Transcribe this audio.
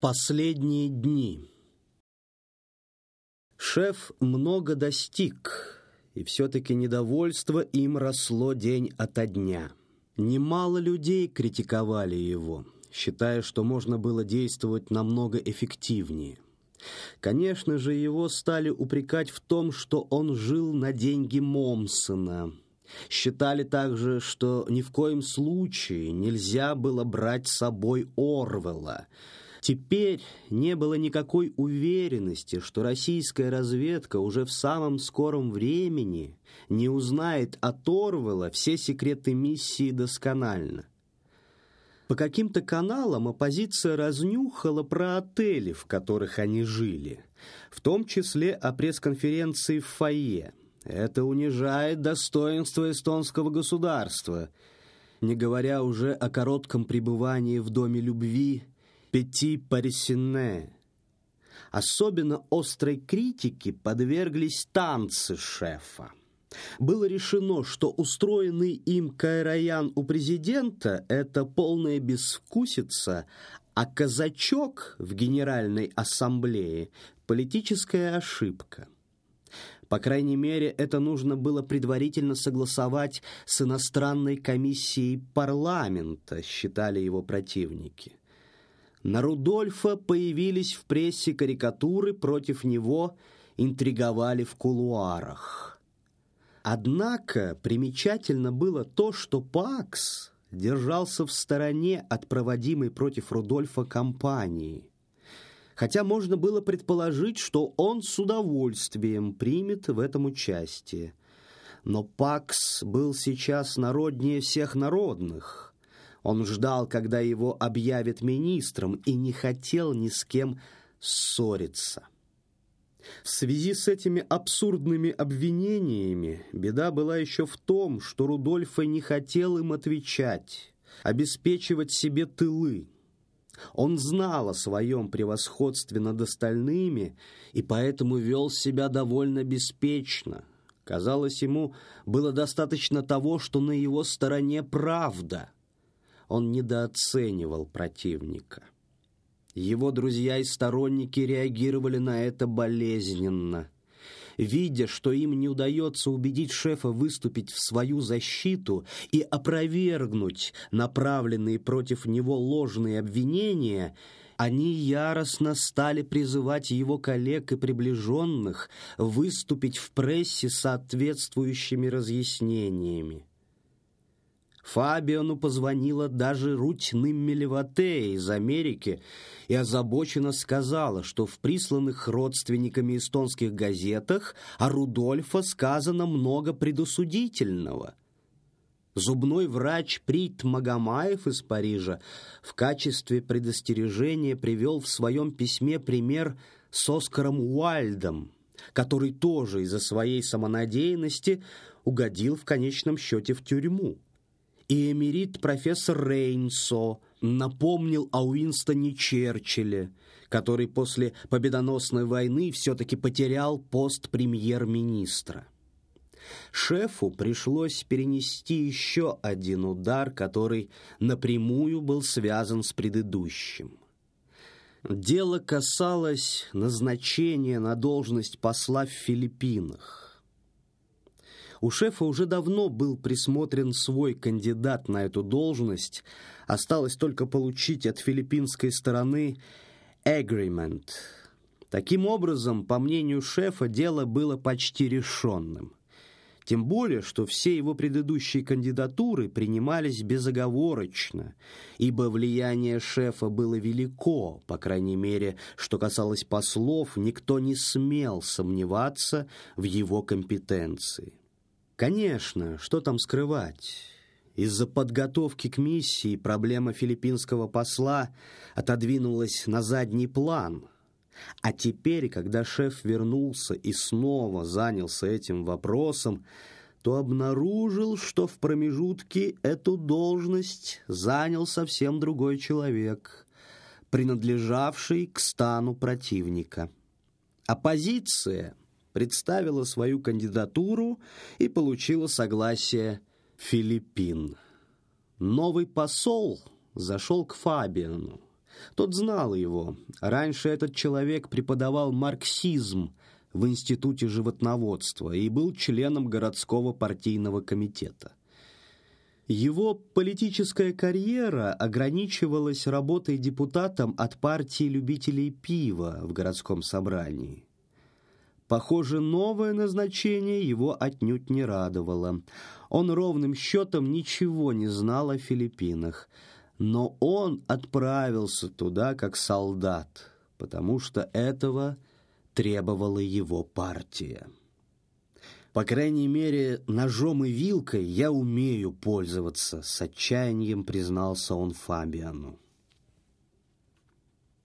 Последние дни. Шеф много достиг, и все-таки недовольство им росло день ото дня. Немало людей критиковали его, считая, что можно было действовать намного эффективнее. Конечно же, его стали упрекать в том, что он жил на деньги Момсона. Считали также, что ни в коем случае нельзя было брать с собой Орвелла – Теперь не было никакой уверенности, что российская разведка уже в самом скором времени не узнает от Орвела все секреты миссии досконально. По каким-то каналам оппозиция разнюхала про отели, в которых они жили, в том числе о пресс-конференции в фойе. Это унижает достоинство эстонского государства, не говоря уже о коротком пребывании в Доме любви – Пяти Парисине. Особенно острой критике подверглись танцы шефа. Было решено, что устроенный им кайраян у президента – это полная безвкусица, а казачок в Генеральной Ассамблее – политическая ошибка. По крайней мере, это нужно было предварительно согласовать с иностранной комиссией парламента, считали его противники. На Рудольфа появились в прессе карикатуры против него, интриговали в кулуарах. Однако примечательно было то, что Пакс держался в стороне от проводимой против Рудольфа кампании. Хотя можно было предположить, что он с удовольствием примет в этом участие. Но Пакс был сейчас народнее всех народных – он ждал, когда его объявят министром, и не хотел ни с кем ссориться. В связи с этими абсурдными обвинениями беда была еще в том, что Рудольфа не хотел им отвечать, обеспечивать себе тылы. Он знал о своем превосходстве над остальными и поэтому вел себя довольно беспечно. Казалось, ему было достаточно того, что на его стороне правда – он недооценивал противника. Его друзья и сторонники реагировали на это болезненно. Видя, что им не удается убедить шефа выступить в свою защиту и опровергнуть направленные против него ложные обвинения, они яростно стали призывать его коллег и приближенных выступить в прессе соответствующими разъяснениями. Фабиону позвонила даже Рутьным Мелевате из Америки и озабоченно сказала, что в присланных родственниками эстонских газетах о Рудольфа сказано много предусудительного. Зубной врач Прит Магомаев из Парижа в качестве предостережения привел в своем письме пример с Оскаром Уальдом, который тоже из-за своей самонадеянности угодил в конечном счете в тюрьму и эмерит профессор Рейнсо напомнил о Уинстоне Черчилле, который после победоносной войны все-таки потерял пост премьер-министра. Шефу пришлось перенести еще один удар, который напрямую был связан с предыдущим. Дело касалось назначения на должность посла в Филиппинах. У шефа уже давно был присмотрен свой кандидат на эту должность. Осталось только получить от филиппинской стороны agreement. Таким образом, по мнению шефа, дело было почти решенным. Тем более, что все его предыдущие кандидатуры принимались безоговорочно, ибо влияние шефа было велико, по крайней мере, что касалось послов, никто не смел сомневаться в его компетенции. Конечно, что там скрывать? Из-за подготовки к миссии проблема филиппинского посла отодвинулась на задний план. А теперь, когда шеф вернулся и снова занялся этим вопросом, то обнаружил, что в промежутке эту должность занял совсем другой человек, принадлежавший к стану противника. Оппозиция – представила свою кандидатуру и получила согласие Филиппин. Новый посол зашел к Фабиану. Тот знал его. Раньше этот человек преподавал марксизм в Институте животноводства и был членом городского партийного комитета. Его политическая карьера ограничивалась работой депутатом от партии любителей пива в городском собрании. Похоже, новое назначение его отнюдь не радовало. Он ровным счетом ничего не знал о Филиппинах, но он отправился туда как солдат, потому что этого требовала его партия. По крайней мере, ножом и вилкой я умею пользоваться, с отчаянием признался он Фабиану.